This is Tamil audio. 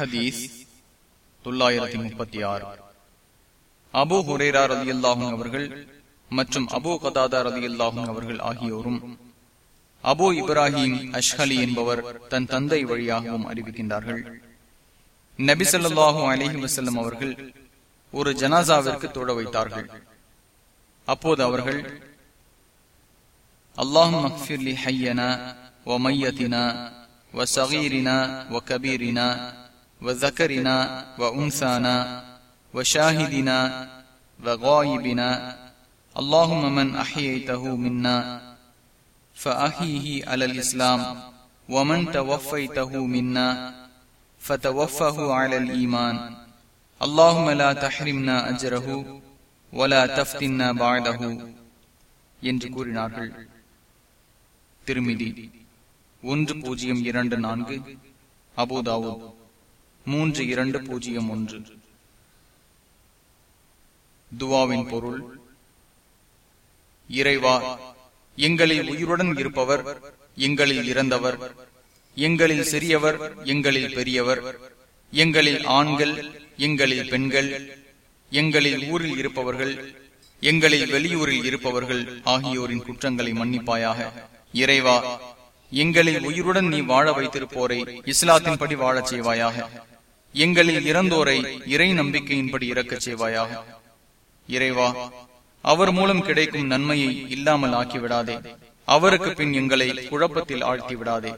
ஹதீஸ் தொள்ளாயிரத்தி முப்பத்தி ஆறு. அபு ஹுரேரா ரதி அல்லாஹும் அவர்கள் மற்றும் அபு கதாதா ரதி அல்லாஹும் அவர்கள் ஆகியோரும் அபு இப்ராஹிம் அஷ்ஹலி என்பவர் தன் தந்தை வழியாகவும் அறிவிக்கின்றார்கள். நபி ஸல்லல்லாஹு அலைஹி வஸல்லம் அவர்கள் ஒரு ஜனாசாவிற்கு தொழ வைத்தார்கள். அப்போது அவர்கள் அல்லாஹும் அக்ஃபிர்லி ஹையனா வ மையத்தினா வ சகீரினா வ கபீரினா வ ذكرنا وأنثانا وشاهدنا وغائبنا اللهم من أحييته منا فأحيه على الإسلام ومن توفيته منا فتوفه على الإيمان اللهم لا تحرمنا أجره ولا تفتنا بعده என்று கூறினார்கள் திருமிதி ஒன்று பூஜ்ஜியம் இரண்டு நான்கு அபுதாவு மூன்று இரண்டு பூஜ்ஜியம் ஒன்று. துவாவின் பொருள் இறைவா எங்களில் உயிருடன் இருப்பவர் எங்களில் இறந்தவர் எங்களில் சிறியவர் எங்களில் பெரியவர் எங்களில் ஆண்கள் எங்களில் பெண்கள் எங்களில் ஊரில் இருப்பவர்கள் எங்களில் வெளியூரில் இருப்பவர்கள் ஆகியோரின் குற்றங்களை மன்னிப்பாயாக. இறைவா எங்களில் உயிருடன் நீ வாழ வைத்திருப்போரை இஸ்லாத்தின்படி வாழச் செய்வாயாக. எங்களில் இறந்தோரை இறை நம்பிக்கையின்படி இறக்கச் செய்வாயாக. இறைவா அவர் மூலம் கிடைக்கும் நன்மையை இல்லாமல் ஆக்கிவிடாதே. அவருக்கு பின் எங்களை குழப்பத்தில் ஆழ்த்தி விடாதே.